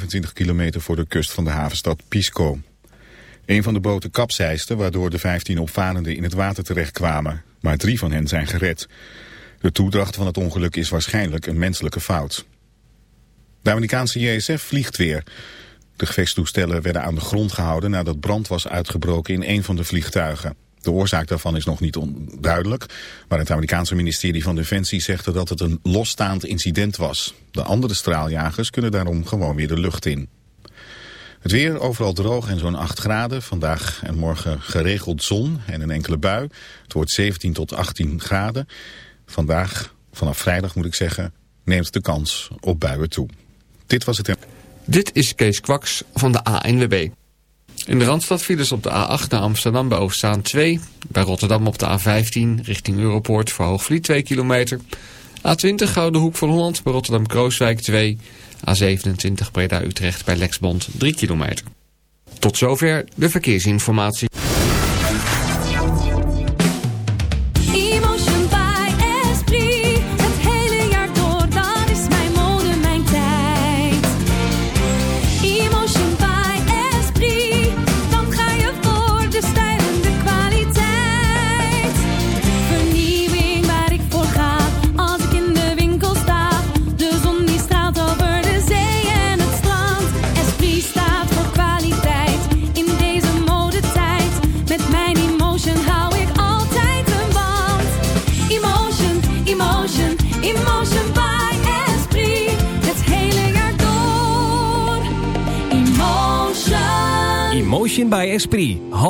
25 kilometer voor de kust van de havenstad Pisco. Een van de boten kapseisde, waardoor de 15 opvarenden in het water terechtkwamen. Maar drie van hen zijn gered. De toedracht van het ongeluk is waarschijnlijk een menselijke fout. De Amerikaanse JSF vliegt weer. De gevechtstoestellen werden aan de grond gehouden nadat brand was uitgebroken in een van de vliegtuigen. De oorzaak daarvan is nog niet onduidelijk, maar het Amerikaanse ministerie van Defensie zegt dat het een losstaand incident was. De andere straaljagers kunnen daarom gewoon weer de lucht in. Het weer overal droog en zo'n 8 graden. Vandaag en morgen geregeld zon en een enkele bui. Het wordt 17 tot 18 graden. Vandaag, vanaf vrijdag moet ik zeggen, neemt de kans op buien toe. Dit was het. Dit is Kees Kwaks van de ANWB. In de Randstad vielen op de A8 naar Amsterdam bij Oostzaan 2. Bij Rotterdam op de A15 richting Europoort voor Hoogvliet 2 kilometer. A20 Gouden Hoek van Holland bij Rotterdam-Krooswijk 2. A27 Breda-Utrecht bij Lexbond 3 kilometer. Tot zover de verkeersinformatie.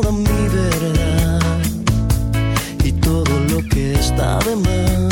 Toda mi verdad y todo lo que está de más.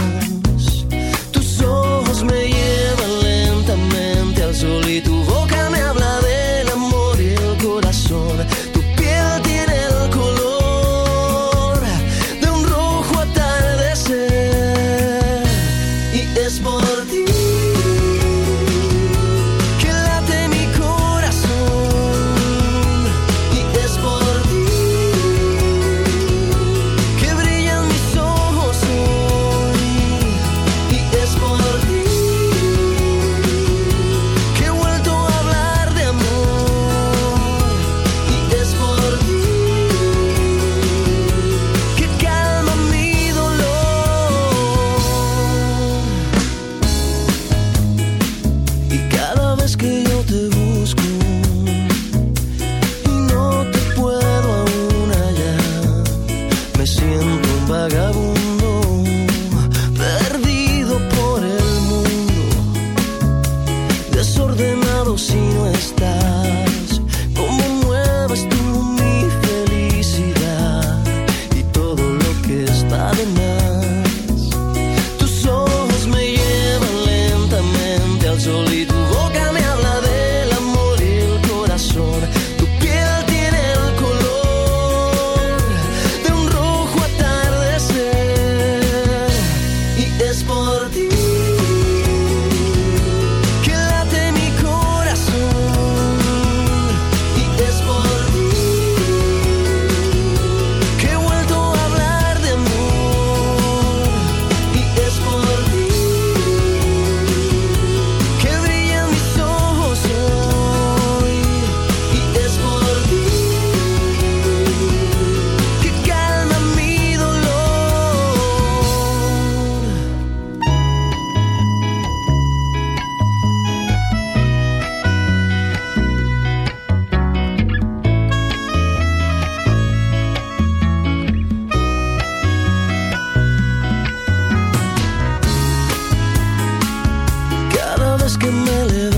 Es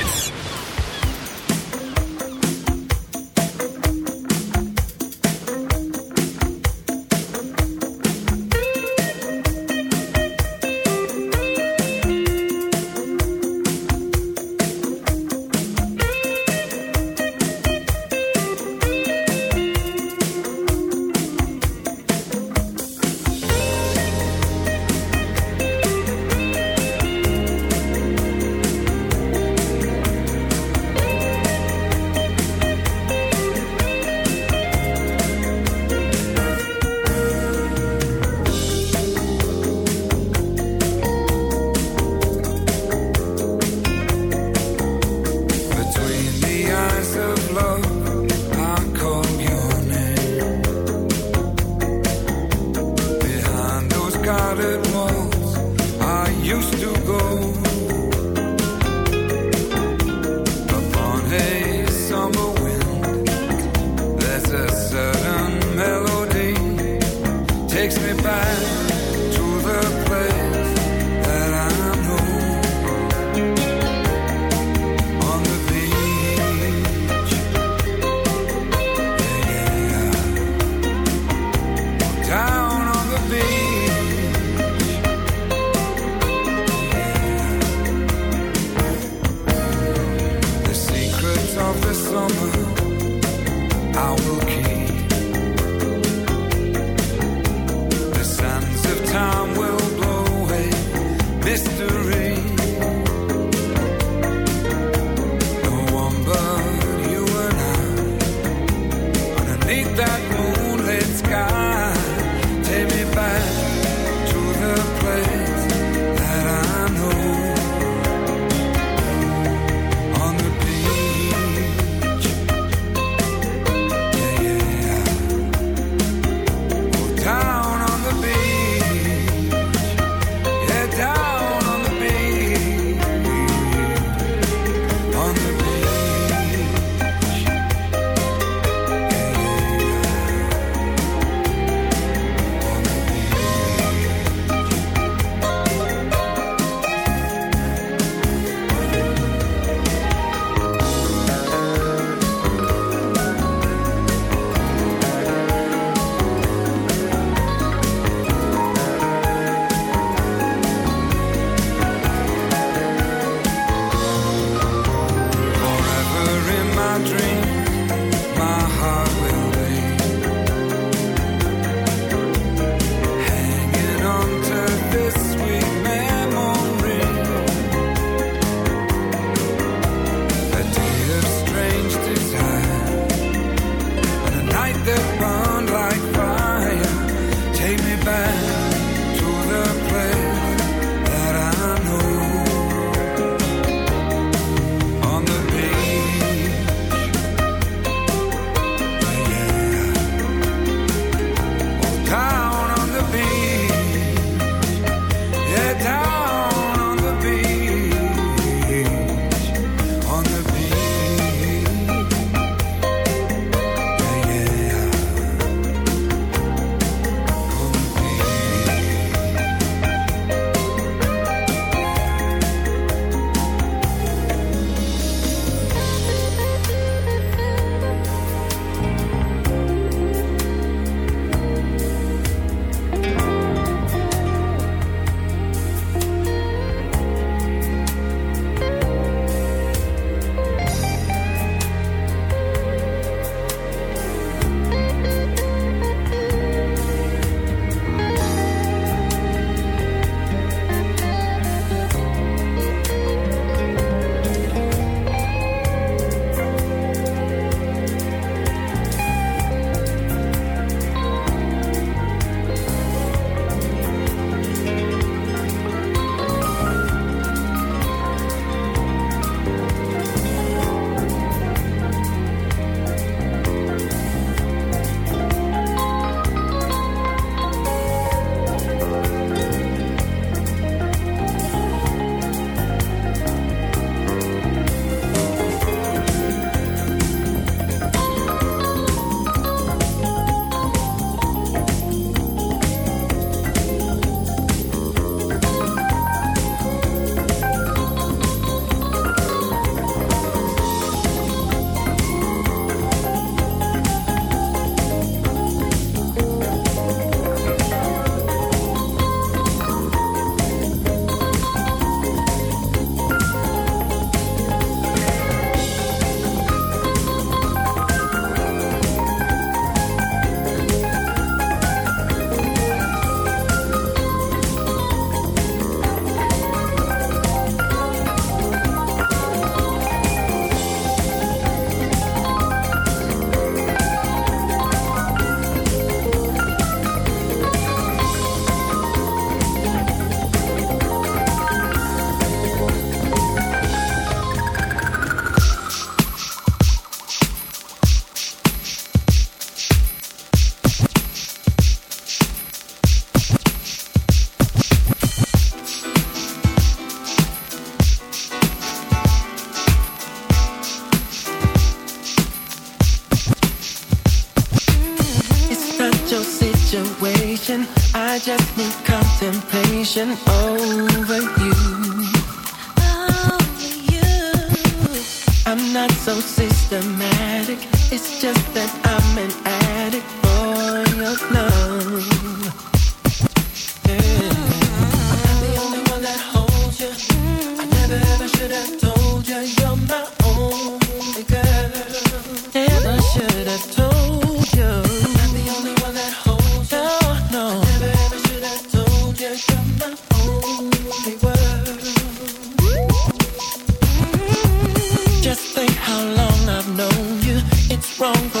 Wrong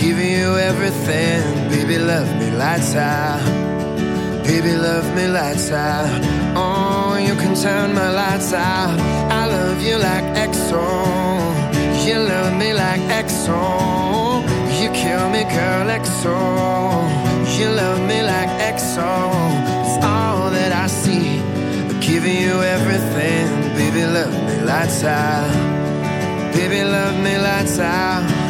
Give you everything, baby, love me lights out. Baby, love me lights out. Oh, you can turn my lights out. I love you like EXO. You love me like EXO. You kill me, girl, EXO. You love me like EXO. It's all that I see. I'm giving you everything. Baby, love me lights out. Baby, love me lights out.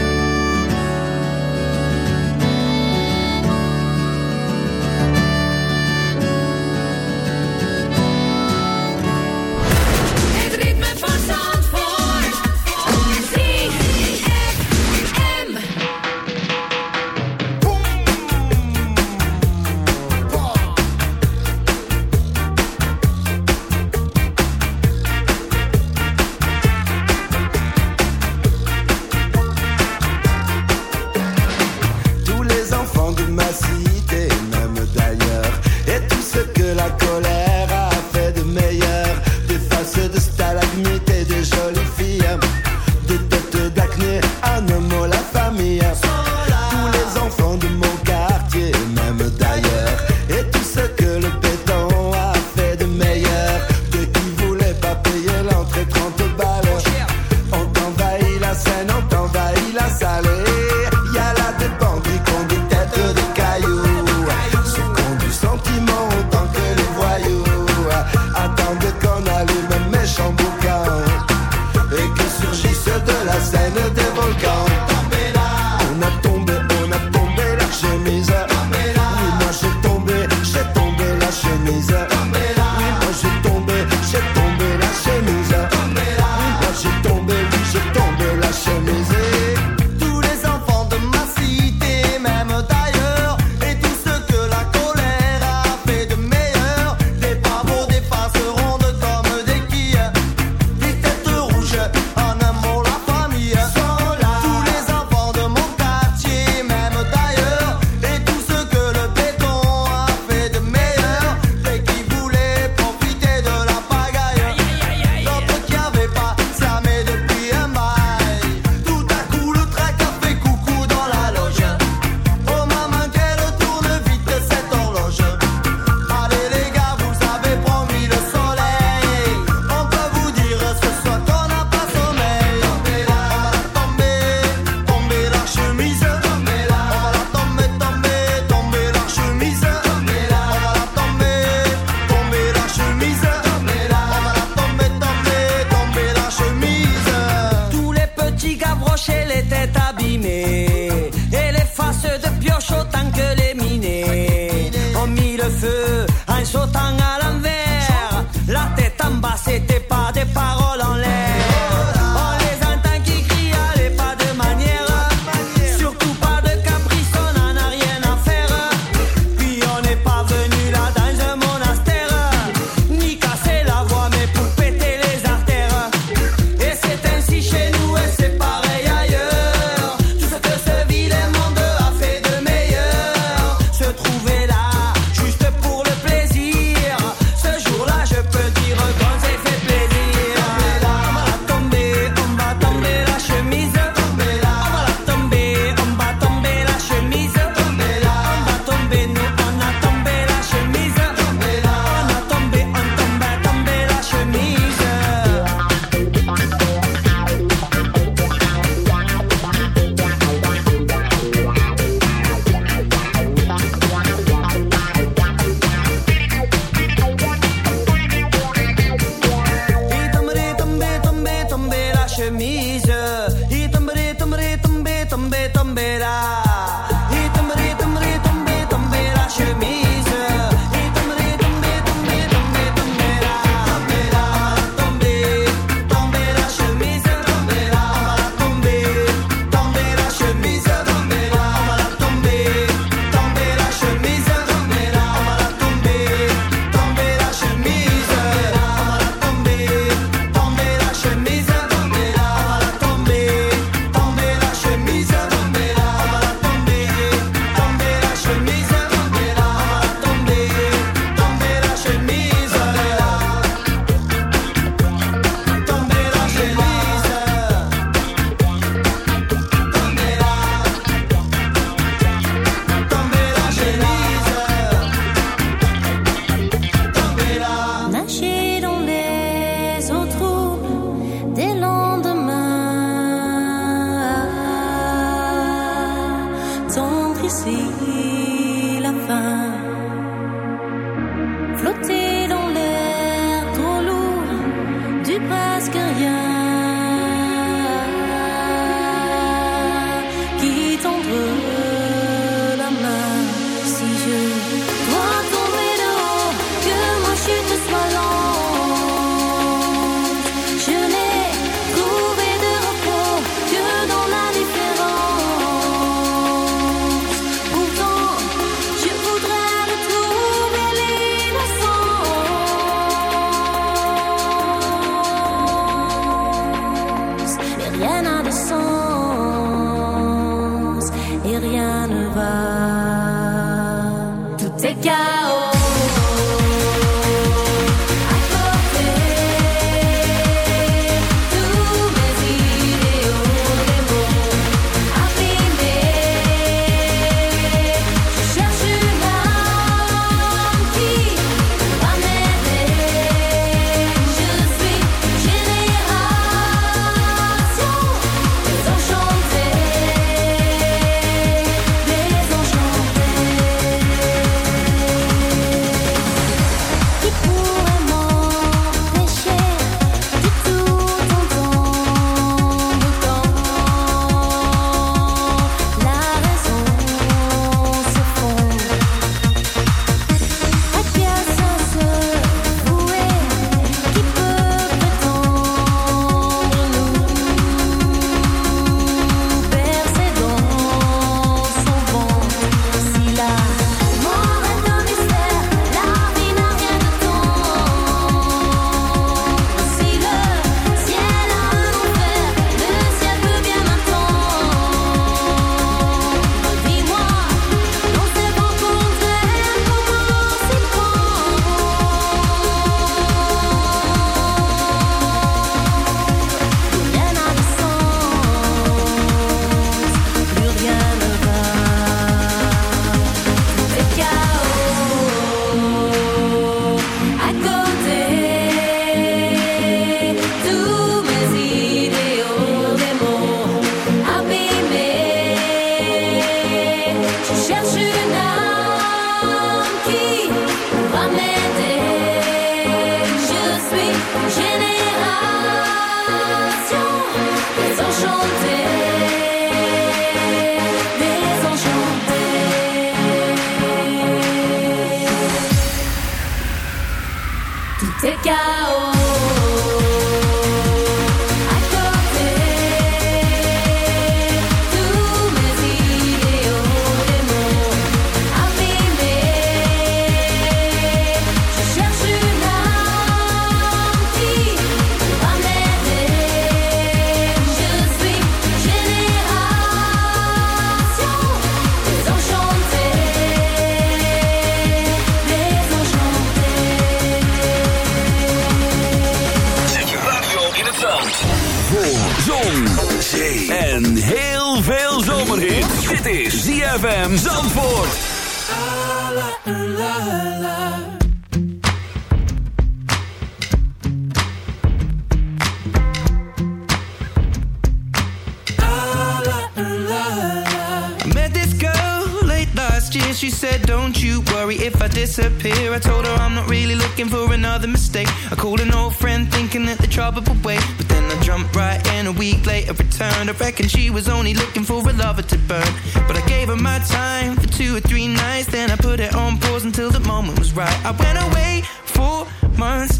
a week later returned. I reckon she was only looking for a lover to burn. But I gave her my time for two or three nights. Then I put it on pause until the moment was right. I went away for months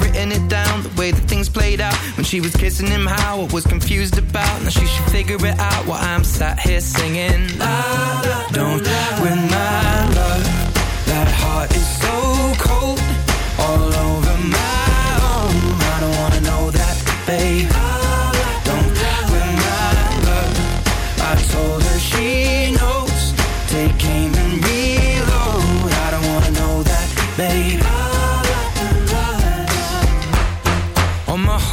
written it down the way that things played out. When she was kissing him, how I was confused about. Now she should figure it out while I'm sat here singing. La, la, don't win my love. That heart is so cold. All over my own. I don't wanna know that, babe.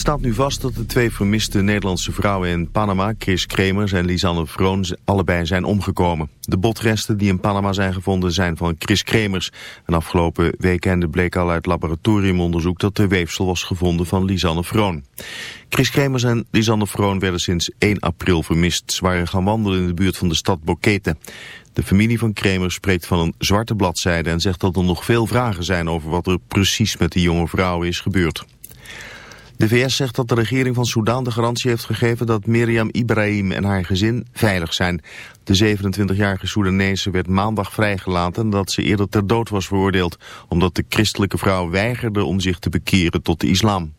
staat nu vast dat de twee vermiste Nederlandse vrouwen in Panama, Chris Kremers en Lisanne Vroon, allebei zijn omgekomen. De botresten die in Panama zijn gevonden zijn van Chris Kremers. En afgelopen weekend bleek al uit laboratoriumonderzoek dat de weefsel was gevonden van Lisanne Vroon. Chris Kremers en Lisanne Vroon werden sinds 1 april vermist. Ze waren gaan wandelen in de buurt van de stad Boquete. De familie van Kremers spreekt van een zwarte bladzijde en zegt dat er nog veel vragen zijn over wat er precies met die jonge vrouwen is gebeurd. De VS zegt dat de regering van Soedan de garantie heeft gegeven dat Miriam Ibrahim en haar gezin veilig zijn. De 27-jarige Soedanese werd maandag vrijgelaten nadat ze eerder ter dood was veroordeeld, omdat de christelijke vrouw weigerde om zich te bekeren tot de islam.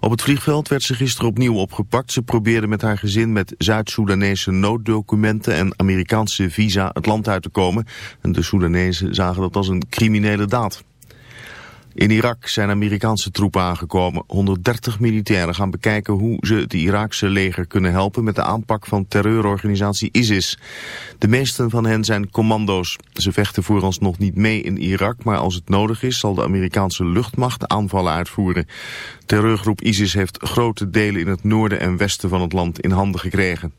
Op het vliegveld werd ze gisteren opnieuw opgepakt. Ze probeerde met haar gezin met Zuid-Soedanese nooddocumenten en Amerikaanse visa het land uit te komen. En de Soedanezen zagen dat als een criminele daad. In Irak zijn Amerikaanse troepen aangekomen. 130 militairen gaan bekijken hoe ze het Iraakse leger kunnen helpen met de aanpak van terreurorganisatie ISIS. De meesten van hen zijn commando's. Ze vechten vooralsnog niet mee in Irak, maar als het nodig is zal de Amerikaanse luchtmacht aanvallen uitvoeren. Terreurgroep ISIS heeft grote delen in het noorden en westen van het land in handen gekregen.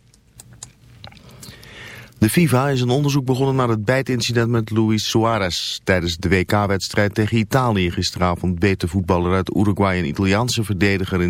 De FIFA is een onderzoek begonnen naar het bijtincident met Luis Suarez. Tijdens de WK-wedstrijd tegen Italië gisteravond beet de voetballer uit Uruguay een Italiaanse verdediger in zijn